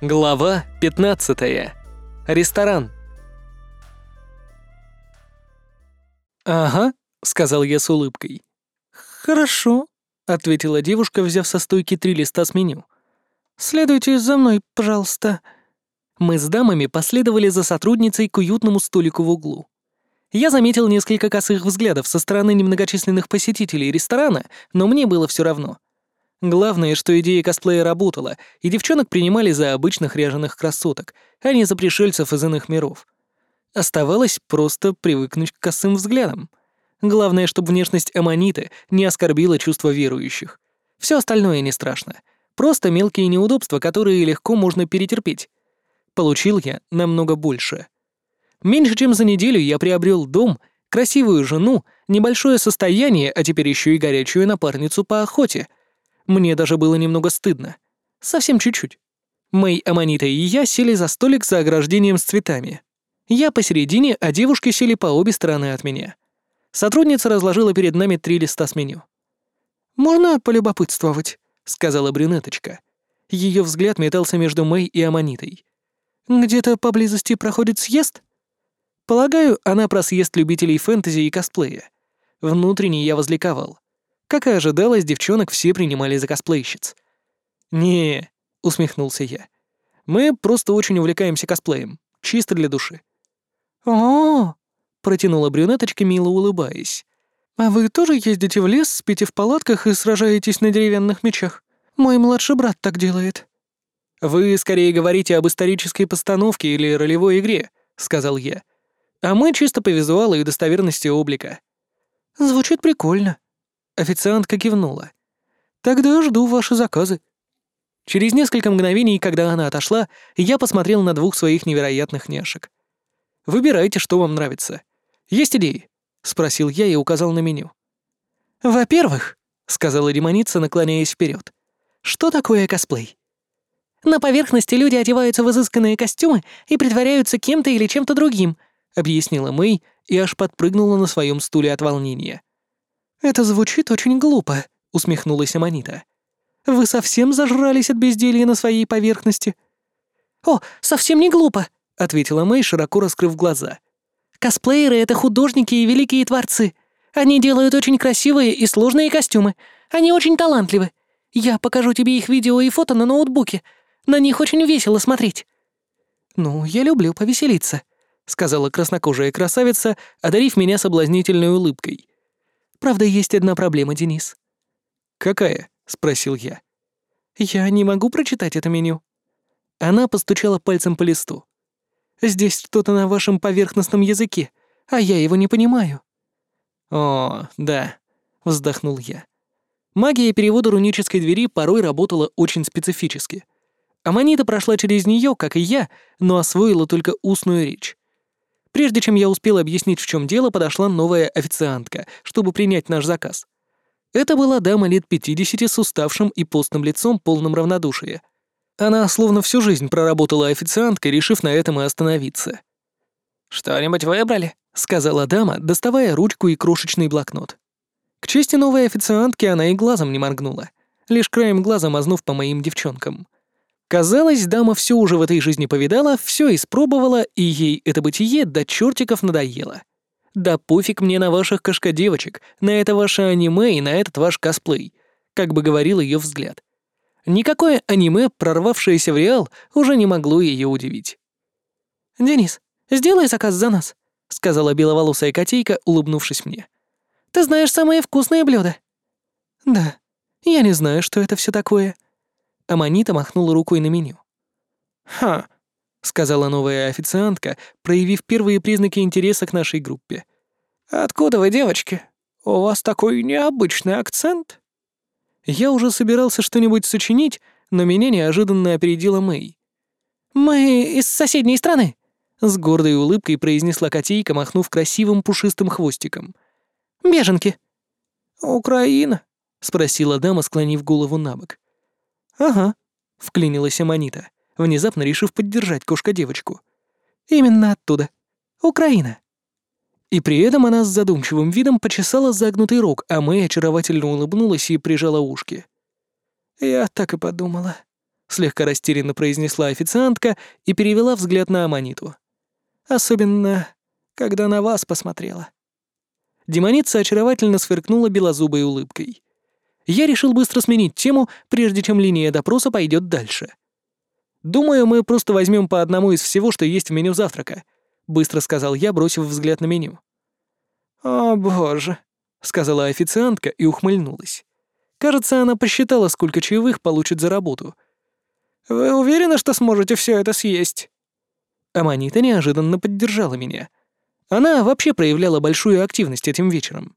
Глава 15. Ресторан. «Ага», — сказал я с улыбкой. «Хорошо», — ответила девушка, взяв со стойки три листа с меню. «Следуйте за мной, пожалуйста». Мы с дамами последовали за сотрудницей к уютному столику в углу. Я заметил несколько косых взглядов со стороны немногочисленных посетителей ресторана, но мне было все равно. Главное, что идея косплея работала, и девчонок принимали за обычных ряженых красоток, а не за пришельцев из иных миров. Оставалось просто привыкнуть к косым взглядам. Главное, чтобы внешность Аманиты не оскорбила чувства верующих. Все остальное не страшно. Просто мелкие неудобства, которые легко можно перетерпеть. Получил я намного больше. Меньше чем за неделю я приобрел дом, красивую жену, небольшое состояние, а теперь еще и горячую напарницу по охоте — мне даже было немного стыдно. Совсем чуть-чуть. Мэй, Аманита и я сели за столик за ограждением с цветами. Я посередине, а девушки сели по обе стороны от меня. Сотрудница разложила перед нами три листа с меню. «Можно полюбопытствовать?» — сказала брюнеточка. Ее взгляд метался между Мэй и Аманитой. «Где-то поблизости проходит съезд?» Полагаю, она про съезд любителей фэнтези и косплея. Внутренне я возликовал. Как и ожидалось, девчонок все принимали за косплейщиц. «Не», — усмехнулся я. «Мы просто очень увлекаемся косплеем. Чисто для души». «О-о-о», протянула брюнеточка, мило улыбаясь. «А вы тоже ездите в лес, спите в палатках и сражаетесь на деревянных мечах? Мой младший брат так делает». «Вы скорее говорите об исторической постановке или ролевой игре», — сказал я. «А мы чисто по визуалу и достоверности облика». «Звучит прикольно», Официантка кивнула. «Тогда жду ваши заказы». Через несколько мгновений, когда она отошла, я посмотрел на двух своих невероятных няшек. «Выбирайте, что вам нравится. Есть идеи?» — спросил я и указал на меню. «Во-первых», — сказала демоница, наклоняясь вперед, — «что такое косплей?» «На поверхности люди одеваются в изысканные костюмы и притворяются кем-то или чем-то другим», — объяснила Мэй и аж подпрыгнула на своем стуле от волнения. «Это звучит очень глупо», — усмехнулась Аманита. «Вы совсем зажрались от безделья на своей поверхности?» «О, совсем не глупо», — ответила Мэй, широко раскрыв глаза. «Косплееры — это художники и великие творцы. Они делают очень красивые и сложные костюмы. Они очень талантливы. Я покажу тебе их видео и фото на ноутбуке. На них очень весело смотреть». «Ну, я люблю повеселиться», — сказала краснокожая красавица, одарив меня соблазнительной улыбкой. Правда, есть одна проблема, Денис». «Какая?» — спросил я. «Я не могу прочитать это меню». Она постучала пальцем по листу. «Здесь что-то на вашем поверхностном языке, а я его не понимаю». «О, да», — вздохнул я. Магия перевода рунической двери порой работала очень специфически. Аманита прошла через нее, как и я, но освоила только устную речь. Прежде чем я успел объяснить, в чем дело, подошла новая официантка, чтобы принять наш заказ. Это была дама лет 50 с уставшим и постным лицом, полным равнодушия. Она словно всю жизнь проработала официанткой, решив на этом и остановиться. «Что-нибудь выбрали?» — сказала дама, доставая ручку и крошечный блокнот. К чести новой официантки она и глазом не моргнула, лишь краем глаза мазнув по моим девчонкам — Казалось, дама все уже в этой жизни повидала, все испробовала, и ей это бытие до чертиков надоело. Да пофиг мне на ваших кошкодевочек, на это ваше аниме и на этот ваш косплей, как бы говорил ее взгляд. Никакое аниме, прорвавшееся в реал, уже не могло ее удивить. «Денис, сделай заказ за нас», — сказала беловолосая котейка, улыбнувшись мне. «Ты знаешь самые вкусные блюда». «Да, я не знаю, что это все такое», Аманита махнула рукой на меню. «Ха», — сказала новая официантка, проявив первые признаки интереса к нашей группе. «Откуда вы, девочки? У вас такой необычный акцент». Я уже собирался что-нибудь сочинить, но меня неожиданно опередила Мэй. «Мы из соседней страны», — с гордой улыбкой произнесла котейка, махнув красивым пушистым хвостиком. «Беженки». «Украина?» — спросила дама, склонив голову на бок. «Ага», — вклинилась Аманита, внезапно решив поддержать кошка-девочку. «Именно оттуда. Украина». И при этом она с задумчивым видом почесала загнутый рог, а Мэй очаровательно улыбнулась и прижала ушки. «Я так и подумала», слегка растерянно произнесла официантка и перевела взгляд на Аманиту. «Особенно, когда на вас посмотрела». Демоница очаровательно сверкнула белозубой улыбкой. Я решил быстро сменить тему, прежде чем линия допроса пойдет дальше. «Думаю, мы просто возьмем по одному из всего, что есть в меню завтрака», — быстро сказал я, бросив взгляд на меню. «О, боже», — сказала официантка и ухмыльнулась. Кажется, она посчитала, сколько чаевых получит за работу. «Вы уверены, что сможете все это съесть?» Аманита неожиданно поддержала меня. Она вообще проявляла большую активность этим вечером.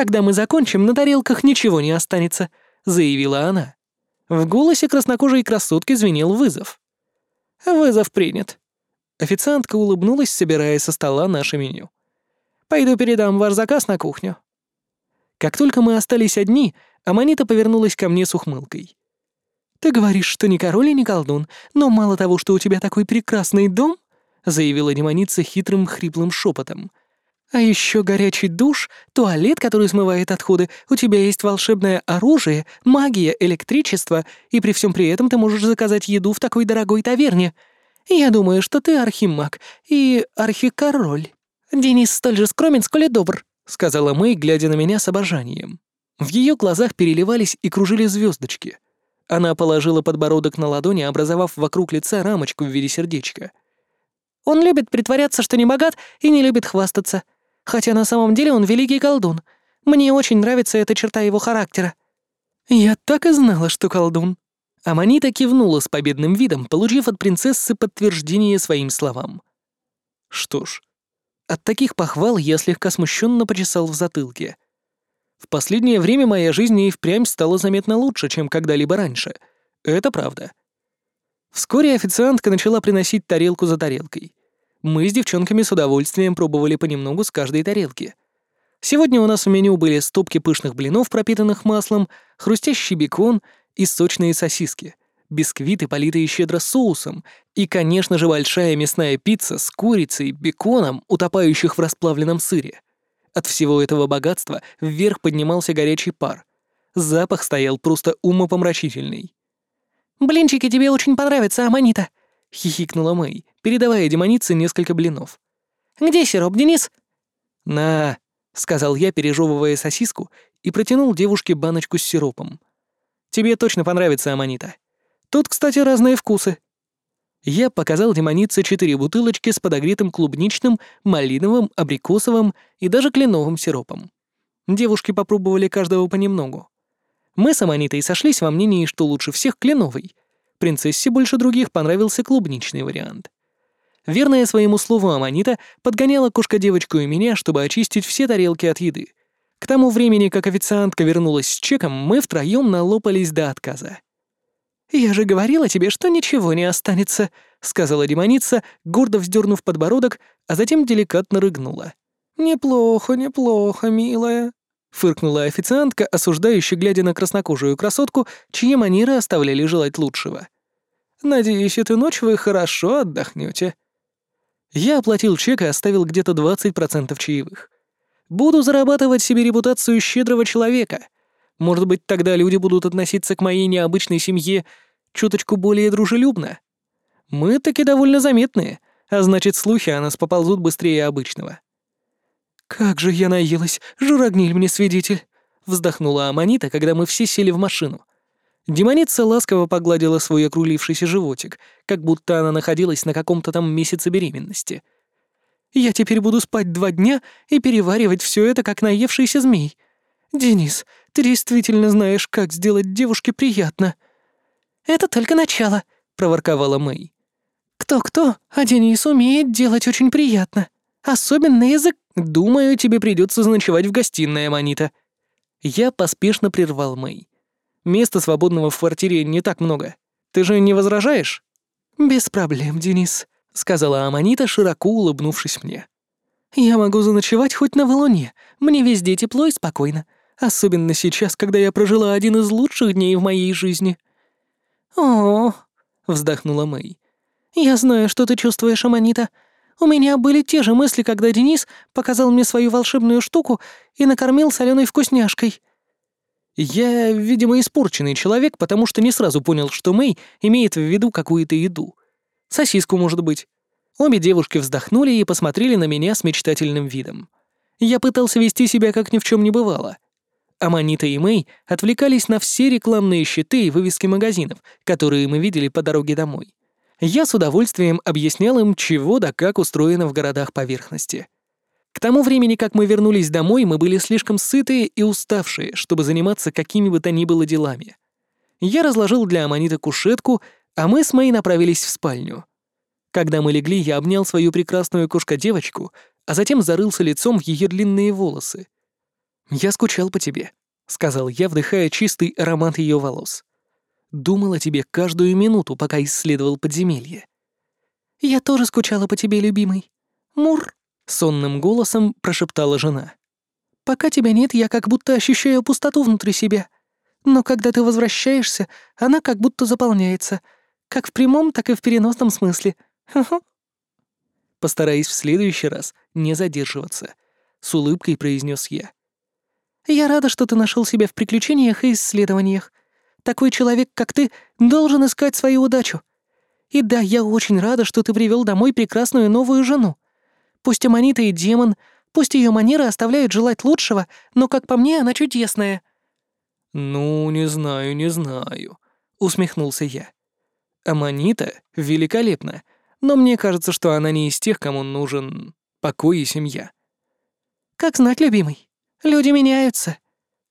«Когда мы закончим, на тарелках ничего не останется», — заявила она. В голосе краснокожей красотки звенел вызов. «Вызов принят». Официантка улыбнулась, собирая со стола наше меню. «Пойду передам ваш заказ на кухню». Как только мы остались одни, Аманита повернулась ко мне с ухмылкой. «Ты говоришь, что не король и не колдун, но мало того, что у тебя такой прекрасный дом, — заявила демоница хитрым хриплым шепотом. «А еще горячий душ, туалет, который смывает отходы, у тебя есть волшебное оружие, магия, электричество, и при всем при этом ты можешь заказать еду в такой дорогой таверне. Я думаю, что ты архимаг и архикороль. Денис столь же скромен, сколь и добр», — сказала Мэй, глядя на меня с обожанием. В ее глазах переливались и кружили звездочки. Она положила подбородок на ладони, образовав вокруг лица рамочку в виде сердечка. Он любит притворяться, что не богат, и не любит хвастаться. Хотя на самом деле он великий колдун. Мне очень нравится эта черта его характера». «Я так и знала, что колдун». Аманита кивнула с победным видом, получив от принцессы подтверждение своим словам. Что ж, от таких похвал я слегка смущенно почесал в затылке. В последнее время моя жизнь и впрямь стала заметно лучше, чем когда-либо раньше. Это правда. Вскоре официантка начала приносить тарелку за тарелкой. Мы с девчонками с удовольствием пробовали понемногу с каждой тарелки. Сегодня у нас в меню были стопки пышных блинов, пропитанных маслом, хрустящий бекон и сочные сосиски, бисквиты, политые щедро соусом, и, конечно же, большая мясная пицца с курицей, беконом, утопающих в расплавленном сыре. От всего этого богатства вверх поднимался горячий пар. Запах стоял просто умопомрачительный. «Блинчики тебе очень понравятся, Аманита», — хихикнула Мэй, передавая демонице несколько блинов. «Где сироп, Денис?» «На», — сказал я, пережевывая сосиску, и протянул девушке баночку с сиропом. «Тебе точно понравится, Аманита. Тут, кстати, разные вкусы». Я показал демонице четыре бутылочки с подогретым клубничным, малиновым, абрикосовым и даже кленовым сиропом. Девушки попробовали каждого понемногу. Мы с Аманитой сошлись во мнении, что лучше всех кленовый. Принцессе больше других понравился клубничный вариант. Верная своему слову Аманита подгоняла кошка-девочку и меня, чтобы очистить все тарелки от еды. К тому времени, как официантка вернулась с чеком, мы втроём налопались до отказа. «Я же говорила тебе, что ничего не останется», — сказала демоница, гордо вздернув подбородок, а затем деликатно рыгнула. «Неплохо, неплохо, милая», Фыркнула официантка, осуждающе глядя на краснокожую красотку, чьи манеры оставляли желать лучшего. «Надеюсь, эту ночь вы хорошо отдохнете. Я оплатил чек и оставил где-то 20% чаевых. Буду зарабатывать себе репутацию щедрого человека. Может быть, тогда люди будут относиться к моей необычной семье чуточку более дружелюбно. Мы таки довольно заметные, а значит, слухи о нас поползут быстрее обычного. «Как же я наелась! Журагниль мне свидетель!» — вздохнула Аманита, когда мы все сели в машину. Демоница ласково погладила свой округлившийся животик, как будто она находилась на каком-то там месяце беременности. «Я теперь буду спать два дня и переваривать все это, как наевшийся змей. Денис, ты действительно знаешь, как сделать девушке приятно». «Это только начало», — проворковала Мэй. «Кто-кто, а Денис умеет делать очень приятно. Особенно язык «Думаю, тебе придется заночевать в гостиной, Аманита». Я поспешно прервал Мэй. «Места свободного в квартире не так много. Ты же не возражаешь?» «Без проблем, Денис», — сказала Аманита, широко улыбнувшись мне. «Я могу заночевать хоть на валуне. Мне везде тепло и спокойно. Особенно сейчас, когда я прожила один из лучших дней в моей жизни». «О, -о вздохнула Мэй. «Я знаю, что ты чувствуешь, Аманита. У меня были те же мысли, когда Денис показал мне свою волшебную штуку и накормил соленой вкусняшкой». Я, видимо, испорченный человек, потому что не сразу понял, что Мэй имеет в виду какую-то еду. Сосиску, может быть. Обе девушки вздохнули и посмотрели на меня с мечтательным видом. Я пытался вести себя, как ни в чем не бывало. Аманита и Мэй отвлекались на все рекламные щиты и вывески магазинов, которые мы видели по дороге домой. Я с удовольствием объяснял им, чего да как устроено в городах поверхности. К тому времени, как мы вернулись домой, мы были слишком сытые и уставшие, чтобы заниматься какими бы то ни было делами. Я разложил для Аманита кушетку, а мы с Мэй направились в спальню. Когда мы легли, я обнял свою прекрасную кошка-девочку, а затем зарылся лицом в ее длинные волосы. «Я скучал по тебе», — сказал я, вдыхая чистый аромат ее волос. «Думал о тебе каждую минуту, пока исследовал подземелье». «Я тоже скучала по тебе, любимый. Мур», — сонным голосом прошептала жена. «Пока тебя нет, я как будто ощущаю пустоту внутри себя. Но когда ты возвращаешься, она как будто заполняется, как в прямом, так и в переносном смысле. Постараюсь в следующий раз не задерживаться, с улыбкой произнес я. Я рада, что ты нашел себя в приключениях и исследованиях. Такой человек, как ты, должен искать свою удачу. И да, я очень рада, что ты привел домой прекрасную новую жену. Пусть Аманита и демон, пусть ее манеры оставляют желать лучшего, но, как по мне, она чудесная». «Ну, не знаю, не знаю», — усмехнулся я. «Аманита великолепна, но мне кажется, что она не из тех, кому нужен покой и семья». «Как знать, любимый. Люди меняются.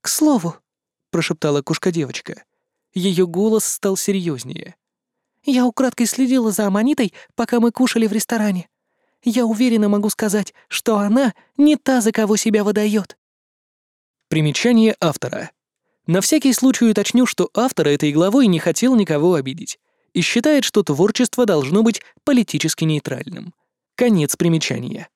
К слову», — прошептала кушка-девочка. Ее голос стал серьезнее. «Я украдкой следила за Аманитой, пока мы кушали в ресторане. Я уверенно могу сказать, что она не та, за кого себя выдает». Примечание автора. На всякий случай уточню, что автор этой главой не хотел никого обидеть и считает, что творчество должно быть политически нейтральным. Конец примечания.